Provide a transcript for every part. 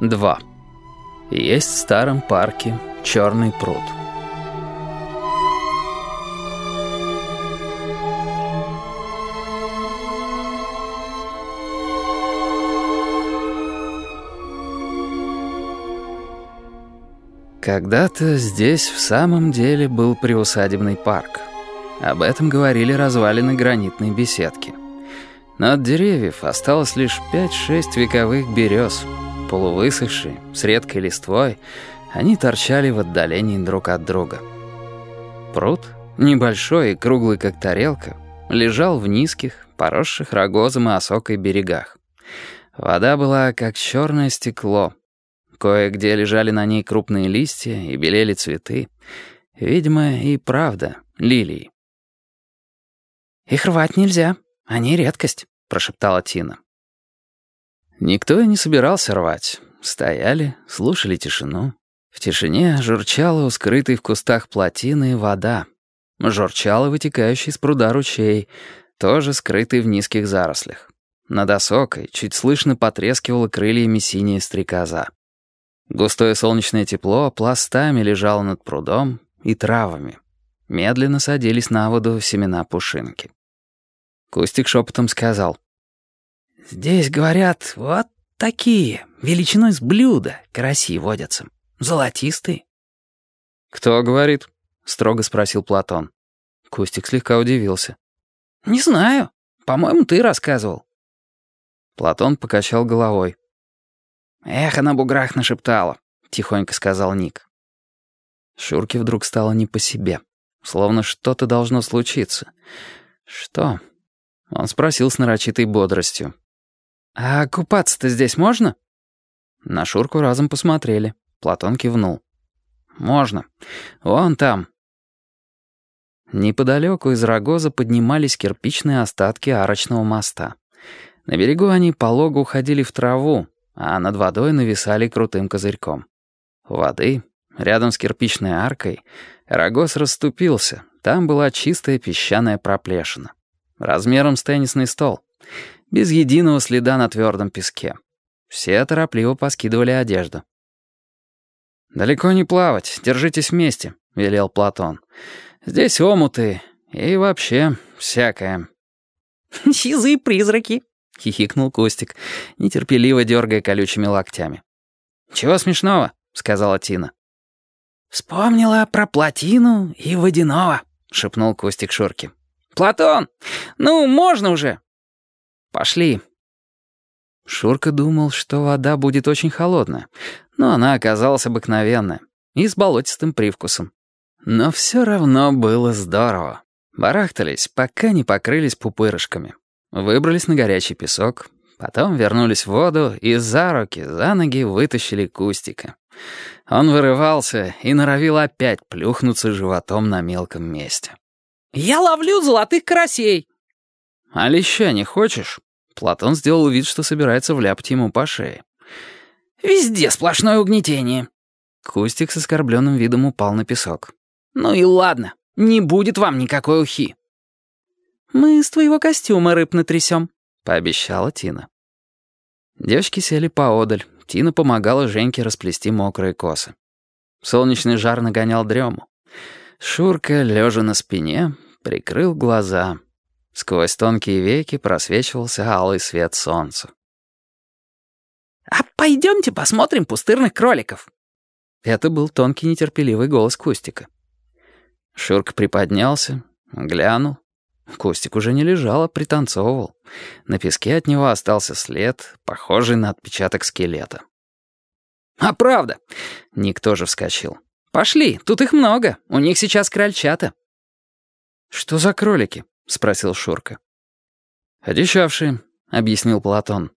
2. Есть в старом парке черный пруд. Когда-то здесь в самом деле был приусадебный парк. Об этом говорили развалины гранитной беседки. Но от деревьев осталось лишь 5-6 вековых берез. Полувысохшие, с редкой листвой, они торчали в отдалении друг от друга. Пруд, небольшой и круглый как тарелка, лежал в низких, поросших рогозом и осокой берегах. Вода была как черное стекло. Кое-где лежали на ней крупные листья и белели цветы. Видимо, и правда, лилии. «Их рвать нельзя, они редкость», — прошептала Тина. Никто и не собирался рвать. Стояли, слушали тишину. В тишине журчала у скрытой в кустах плотины вода. Журчала вытекающий из пруда ручей, тоже скрытый в низких зарослях. Над осокой чуть слышно потрескивала крыльями синяя стрекоза. Густое солнечное тепло пластами лежало над прудом и травами. Медленно садились на воду семена пушинки. Кустик шепотом сказал. «Здесь, говорят, вот такие, величиной с блюда, караси водятся. Золотистые». «Кто говорит?» — строго спросил Платон. Кустик слегка удивился. «Не знаю. По-моему, ты рассказывал». Платон покачал головой. «Эхо на буграх нашептало», — тихонько сказал Ник. Шурке вдруг стало не по себе. Словно что-то должно случиться. Что? Он спросил с нарочитой бодростью. «А купаться-то здесь можно?» На Шурку разом посмотрели. Платон кивнул. «Можно. Вон там». Неподалеку из рогоза поднимались кирпичные остатки арочного моста. На берегу они полого уходили в траву, а над водой нависали крутым козырьком. У воды, рядом с кирпичной аркой, рогоз расступился, там была чистая песчаная проплешина размером с теннисный стол, без единого следа на твердом песке. Все торопливо поскидывали одежду. «Далеко не плавать, держитесь вместе», — велел Платон. «Здесь омуты и вообще всякое». «Сизые призраки», — хихикнул Костик, нетерпеливо дергая колючими локтями. «Чего смешного?» — сказала Тина. «Вспомнила про плотину и водяного», — шепнул Костик Шурке. «Платон, ну, можно уже!» «Пошли». Шурка думал, что вода будет очень холодная, но она оказалась обыкновенная и с болотистым привкусом. Но все равно было здорово. Барахтались, пока не покрылись пупырышками. Выбрались на горячий песок, потом вернулись в воду и за руки, за ноги вытащили кустика. Он вырывался и норовил опять плюхнуться животом на мелком месте. «Я ловлю золотых карасей!» «А леща не хочешь?» Платон сделал вид, что собирается вляпать ему по шее. «Везде сплошное угнетение». Кустик с оскорбленным видом упал на песок. «Ну и ладно, не будет вам никакой ухи». «Мы с твоего костюма рыб натрясем», — пообещала Тина. Девочки сели поодаль. Тина помогала Женьке расплести мокрые косы. Солнечный жар нагонял дрему. Шурка, лежа на спине, прикрыл глаза. Сквозь тонкие веки просвечивался алый свет солнца. «А пойдемте посмотрим пустырных кроликов». Это был тонкий нетерпеливый голос Кустика. Шурка приподнялся, глянул. Кустик уже не лежал, а пританцовывал. На песке от него остался след, похожий на отпечаток скелета. «А правда!» Ник тоже вскочил. «Пошли, тут их много, у них сейчас крольчата». «Что за кролики?» — спросил Шурка. «Одичавшие», — объяснил Платон.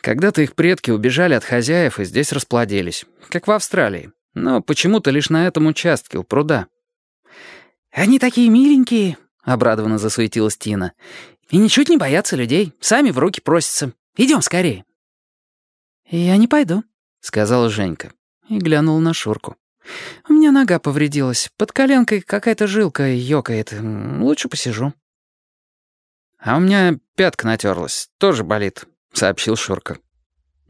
«Когда-то их предки убежали от хозяев и здесь расплодились, как в Австралии, но почему-то лишь на этом участке у пруда». «Они такие миленькие», — обрадованно засуетилась Тина. «И ничуть не боятся людей, сами в руки просятся. Идем скорее». «Я не пойду», — сказала Женька и глянула на Шурку. «У меня нога повредилась. Под коленкой какая-то жилка ёкает. Лучше посижу». «А у меня пятка натерлась. Тоже болит», — сообщил Шурка.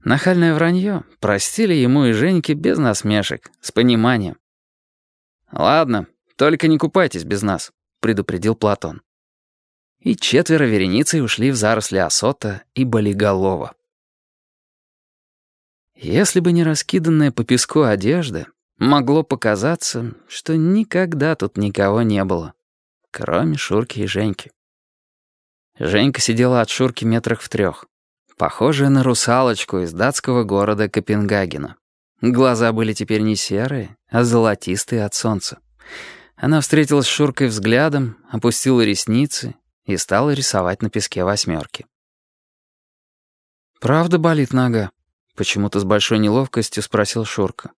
Нахальное вранье простили ему и Женьке без насмешек, с пониманием. «Ладно, только не купайтесь без нас», — предупредил Платон. И четверо вереницей ушли в заросли осота и болиголова. Если бы не раскиданная по песку одежда, могло показаться, что никогда тут никого не было, кроме Шурки и Женьки. Женька сидела от Шурки метрах в трех, похожая на русалочку из датского города Копенгагена. Глаза были теперь не серые, а золотистые от солнца. Она встретилась с Шуркой взглядом, опустила ресницы и стала рисовать на песке восьмерки. «Правда болит нога?» — почему-то с большой неловкостью спросил Шурка.